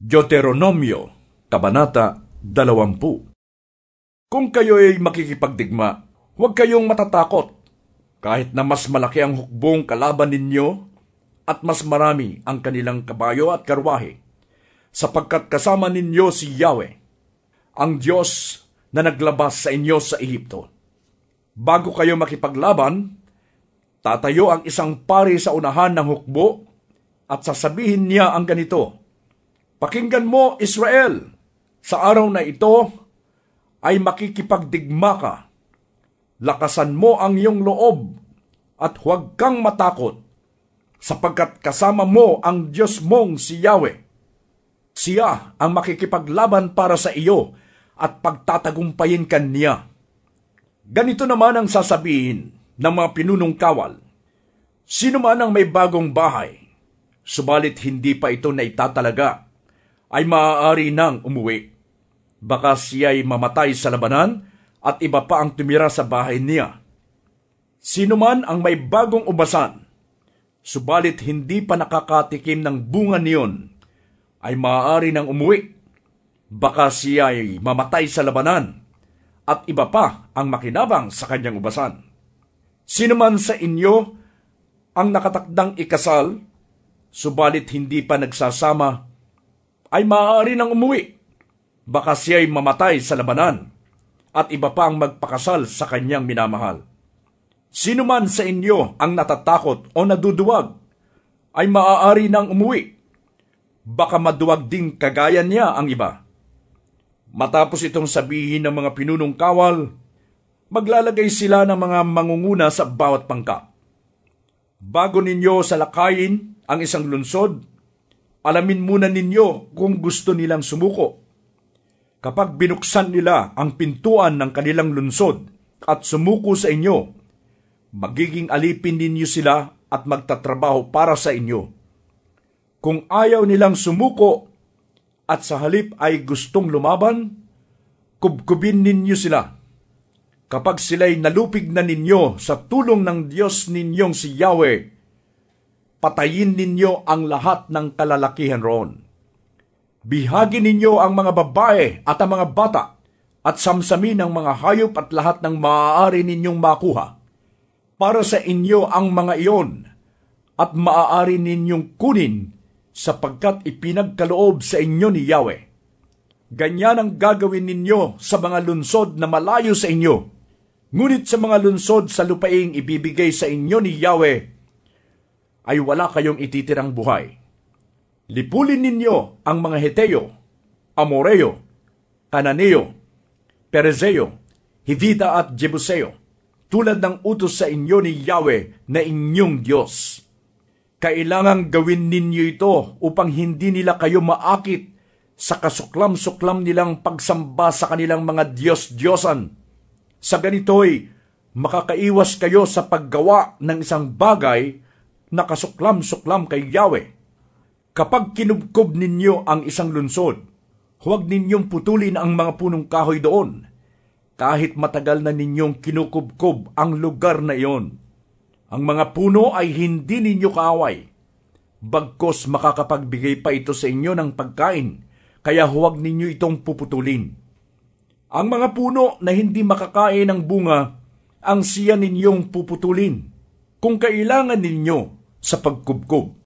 Deuteronomio, Kabanata 20 Kung kayo'y makikipagdigma, huwag kayong matatakot, kahit na mas malaki ang hukbong kalaban ninyo at mas marami ang kanilang kabayo at karwahe, sapagkat kasama ninyo si Yahweh, ang Diyos na naglabas sa inyo sa Ehipto. Bago kayo makipaglaban, tatayo ang isang pari sa unahan ng hukbo at sasabihin niya ang ganito, Pakinggan mo, Israel, sa araw na ito ay makikipagdigma ka. Lakasan mo ang iyong loob at huwag kang matakot, sapagkat kasama mo ang Diyos mong si Yahweh. Siya ang makikipaglaban para sa iyo at pagtatagumpayin ka niya. Ganito naman ang sasabihin ng mga pinunong kawal. Sino man ang may bagong bahay, subalit hindi pa ito naitatalaga, ay maaari nang umuwi. Baka siya'y mamatay sa labanan at iba pa ang tumira sa bahay niya. Sino man ang may bagong ubasan, subalit hindi pa nakakatikim ng bunga niyon, ay maaari nang umuwi. Baka siya'y mamatay sa labanan at iba pa ang makinabang sa kanyang ubasan. Sino man sa inyo ang nakatakdang ikasal, subalit hindi pa nagsasama ay maaari nang umuwi. Baka siya'y mamatay sa labanan at iba pa ang magpakasal sa kanyang minamahal. Sino man sa inyo ang natatakot o naduduwag ay maaari nang umuwi. Baka maduwag ding kagaya niya ang iba. Matapos itong sabihin ng mga pinunong kawal, maglalagay sila ng mga mangunguna sa bawat pangka. Bago ninyo salakayin ang isang lunsod, alamin muna ninyo kung gusto nilang sumuko. Kapag binuksan nila ang pintuan ng kanilang lunsod at sumuko sa inyo, magiging alipin ninyo sila at magtatrabaho para sa inyo. Kung ayaw nilang sumuko at sa halip ay gustong lumaban, kubkubin ninyo sila. Kapag sila'y nalupig na ninyo sa tulong ng Diyos ninyong si Yahweh, patayin ninyo ang lahat ng kalalakihan roon. Bihagi ninyo ang mga babae at ang mga bata at samsamin ang mga hayop at lahat ng maaari ninyong makuha. Para sa inyo ang mga iyon at maaari ninyong kunin sapagkat ipinagkaloob sa inyo ni Yahweh. Ganyan ang gagawin ninyo sa mga lunsod na malayo sa inyo. Ngunit sa mga lunsod sa lupaing ibibigay sa inyo ni Yahweh, ay wala kayong ititirang buhay. Lipulin ninyo ang mga Heteo, Amoreo, Kananeo, Perezeo, Hivita at Jebuseo, tulad ng utos sa inyo ni Yahweh na inyong Diyos. Kailangang gawin ninyo ito upang hindi nila kayo maakit sa kasuklam-suklam nilang pagsamba sa kanilang mga Diyos-Diyosan. Sa ganito'y makakaiwas kayo sa paggawa ng isang bagay nakasuklam-suklam kay Yahweh. Kapag kinubkob ninyo ang isang lunsod, huwag ninyong putulin ang mga punong kahoy doon, kahit matagal na ninyong kinukubkob ang lugar na iyon. Ang mga puno ay hindi ninyo kaaway. Bagkos makakapagbigay pa ito sa inyo ng pagkain, kaya huwag ninyo itong puputulin. Ang mga puno na hindi makakain ng bunga, ang siya ninyong puputulin. Kung kailangan ninyo sa pagkubkob.